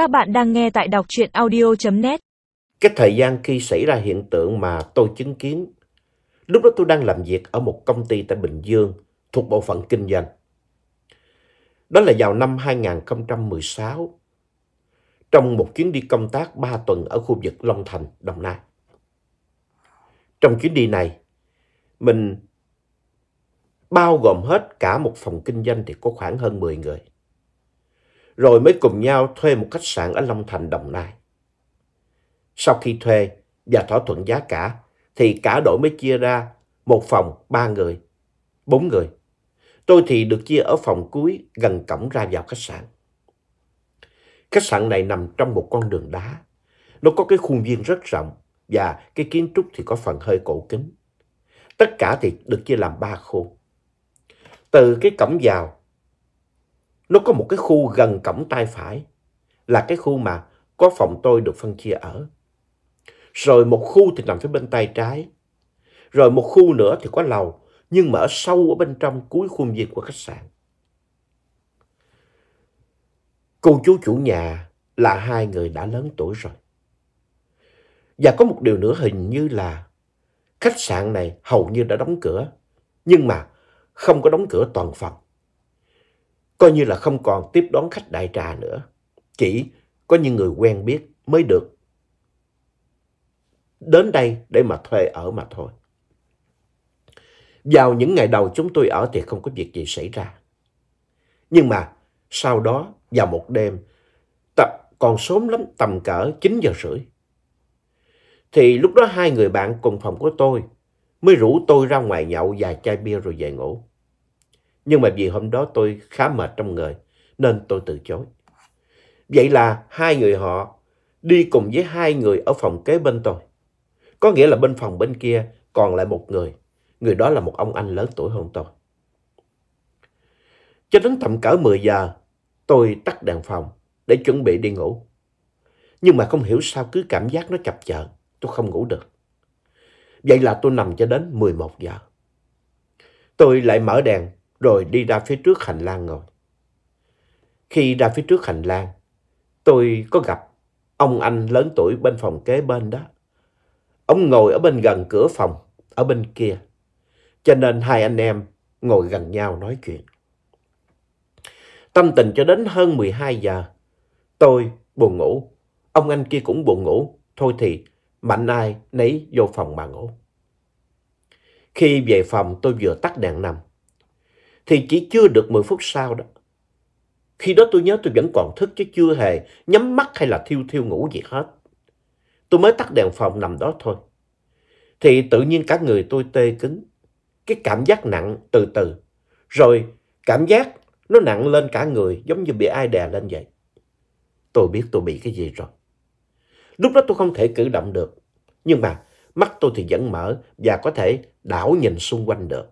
Các bạn đang nghe tại đọc truyện audio.net. Cái thời gian khi xảy ra hiện tượng mà tôi chứng kiến, lúc đó tôi đang làm việc ở một công ty tại Bình Dương thuộc bộ phận kinh doanh. Đó là vào năm 2016, trong một chuyến đi công tác 3 tuần ở khu vực Long Thành, Đồng Nai. Trong chuyến đi này, mình bao gồm hết cả một phòng kinh doanh thì có khoảng hơn 10 người. Rồi mới cùng nhau thuê một khách sạn ở Long Thành, Đồng Nai. Sau khi thuê và thỏa thuận giá cả, thì cả đội mới chia ra một phòng ba người, bốn người. Tôi thì được chia ở phòng cuối gần cổng ra vào khách sạn. Khách sạn này nằm trong một con đường đá. Nó có cái khuôn viên rất rộng và cái kiến trúc thì có phần hơi cổ kính. Tất cả thì được chia làm ba khu. Từ cái cổng vào, nó có một cái khu gần cổng tay phải, là cái khu mà có phòng tôi được phân chia ở. Rồi một khu thì nằm phía bên tay trái. Rồi một khu nữa thì có lầu, nhưng mà ở sâu ở bên trong cuối khuôn viên của khách sạn. Cô chú chủ nhà là hai người đã lớn tuổi rồi. Và có một điều nữa hình như là khách sạn này hầu như đã đóng cửa, nhưng mà không có đóng cửa toàn phòng. Coi như là không còn tiếp đón khách đại trà nữa. Chỉ có những người quen biết mới được đến đây để mà thuê ở mà thôi. Vào những ngày đầu chúng tôi ở thì không có việc gì xảy ra. Nhưng mà sau đó vào một đêm, tập còn sớm lắm tầm cỡ 9 giờ rưỡi. Thì lúc đó hai người bạn cùng phòng của tôi mới rủ tôi ra ngoài nhậu vài chai bia rồi về ngủ. Nhưng mà vì hôm đó tôi khá mệt trong người nên tôi từ chối. Vậy là hai người họ đi cùng với hai người ở phòng kế bên tôi. Có nghĩa là bên phòng bên kia còn lại một người. Người đó là một ông anh lớn tuổi hơn tôi. Cho đến tầm cỡ 10 giờ, tôi tắt đèn phòng để chuẩn bị đi ngủ. Nhưng mà không hiểu sao cứ cảm giác nó chập chờn, tôi không ngủ được. Vậy là tôi nằm cho đến 11 giờ. Tôi lại mở đèn rồi đi ra phía trước hành lang ngồi. Khi ra phía trước hành lang, tôi có gặp ông anh lớn tuổi bên phòng kế bên đó. Ông ngồi ở bên gần cửa phòng, ở bên kia. Cho nên hai anh em ngồi gần nhau nói chuyện. Tâm tình cho đến hơn 12 giờ. Tôi buồn ngủ. Ông anh kia cũng buồn ngủ. Thôi thì mạnh ai nấy vô phòng mà ngủ. Khi về phòng tôi vừa tắt đèn nằm. Thì chỉ chưa được 10 phút sau đó. Khi đó tôi nhớ tôi vẫn còn thức chứ chưa hề nhắm mắt hay là thiêu thiêu ngủ gì hết. Tôi mới tắt đèn phòng nằm đó thôi. Thì tự nhiên cả người tôi tê cứng. Cái cảm giác nặng từ từ. Rồi cảm giác nó nặng lên cả người giống như bị ai đè lên vậy. Tôi biết tôi bị cái gì rồi. Lúc đó tôi không thể cử động được. Nhưng mà mắt tôi thì vẫn mở và có thể đảo nhìn xung quanh được.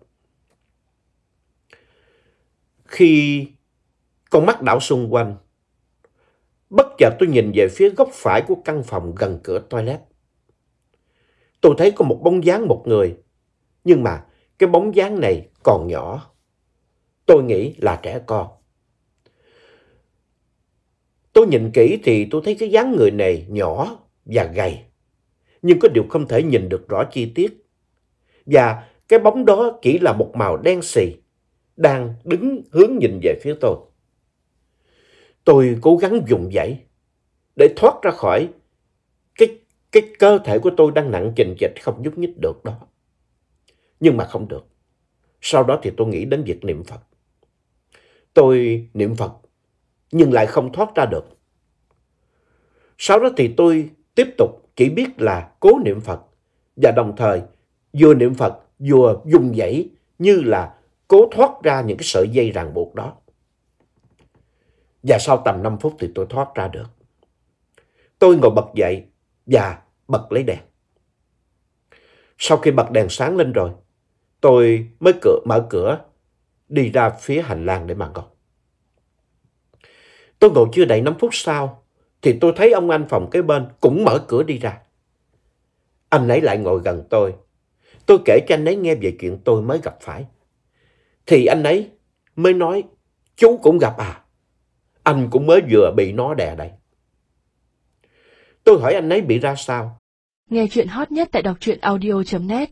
Khi con mắt đảo xung quanh, bất chợt tôi nhìn về phía góc phải của căn phòng gần cửa toilet. Tôi thấy có một bóng dáng một người, nhưng mà cái bóng dáng này còn nhỏ. Tôi nghĩ là trẻ con. Tôi nhìn kỹ thì tôi thấy cái dáng người này nhỏ và gầy. Nhưng có điều không thể nhìn được rõ chi tiết. Và cái bóng đó chỉ là một màu đen xì, đang đứng hướng nhìn về phía tôi. Tôi cố gắng dùng dãy để thoát ra khỏi cái, cái cơ thể của tôi đang nặng chình chịch không nhúc nhích được đó. Nhưng mà không được. Sau đó thì tôi nghĩ đến việc niệm Phật. Tôi niệm Phật nhưng lại không thoát ra được. Sau đó thì tôi tiếp tục chỉ biết là cố niệm Phật và đồng thời vừa niệm Phật vừa dùng dãy như là cố thoát ra những cái sợi dây ràng buộc đó. Và sau tầm 5 phút thì tôi thoát ra được. Tôi ngồi bật dậy và bật lấy đèn. Sau khi bật đèn sáng lên rồi, tôi mới cửa, mở cửa đi ra phía hành lang để mà ngồi. Tôi ngồi chưa đầy 5 phút sau thì tôi thấy ông anh phòng kế bên cũng mở cửa đi ra. Anh ấy lại ngồi gần tôi. Tôi kể cho anh ấy nghe về chuyện tôi mới gặp phải. Thì anh ấy mới nói, chú cũng gặp à? Anh cũng mới vừa bị nó đè đây. Tôi hỏi anh ấy bị ra sao? Nghe chuyện hot nhất tại đọc truyện audio.net